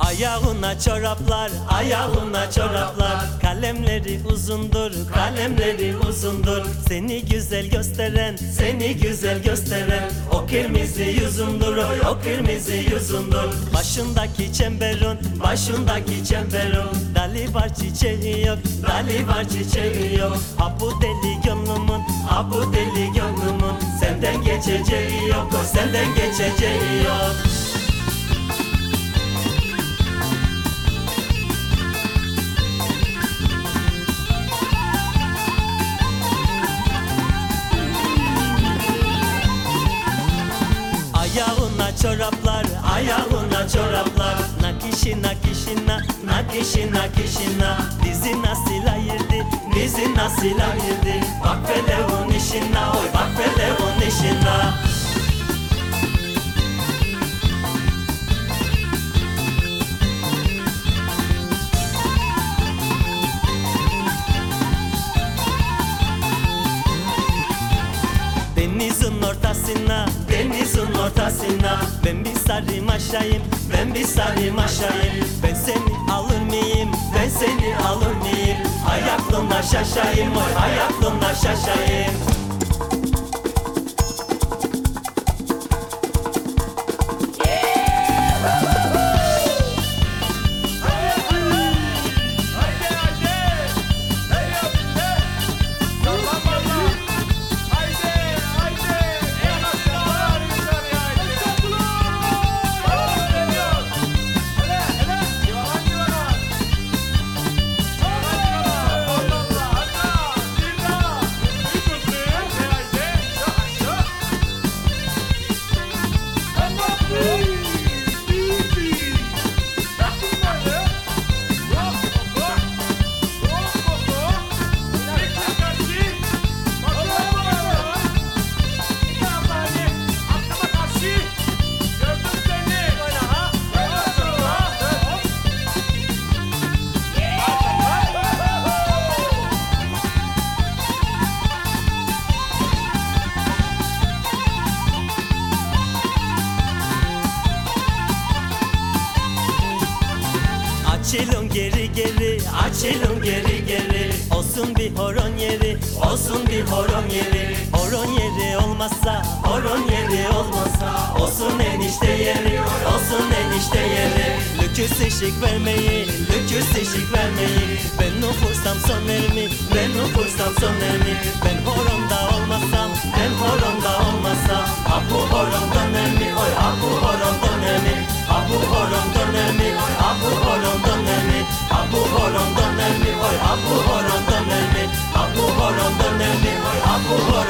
Ayağına çoraplar, ayağına çoraplar. Kalemleri uzundur, kalemleri uzundur. Seni güzel gösteren, seni güzel gösteren. O kırmızı yüzündür, oy o kırmızı yüzündür Başındaki çemberin, başındaki çemberin Dali var çiçeği yok, dali var çiçeği yok. Ha bu deli gönlümün, ha bu deli gönlümün. Senden geçeceği yok, o senden geçeceği yok çoraplar, ayağına çoraplar. Nakişi nakişina, nakişi nakişina Dizi nasıl ayırdı, dizi nasıl ayırdı? Bak felevun işine, oy bak felevun işine. Denizin ortasına, denizin ortasına Ben bir sarayım aşağıyım, ben bir sarayım aşağıyım. Ben seni alır mıyım, ben seni alır mıyım? Hay aklımda şaşayım, oy hay aklımda şaşayım Açılın geri geri, açılın geri geri. Olsun bir horon yeri, olsun bir horon yeri. Horon yeri olmazsa, horon yeri olmazsa. Olsun enişte yeri, olsun enişte yeri. Lüküs ışık vermeyi, lüküs ışık vermeyi. Ben nufursam son vermi, ben nufursam son vermi Ben Apple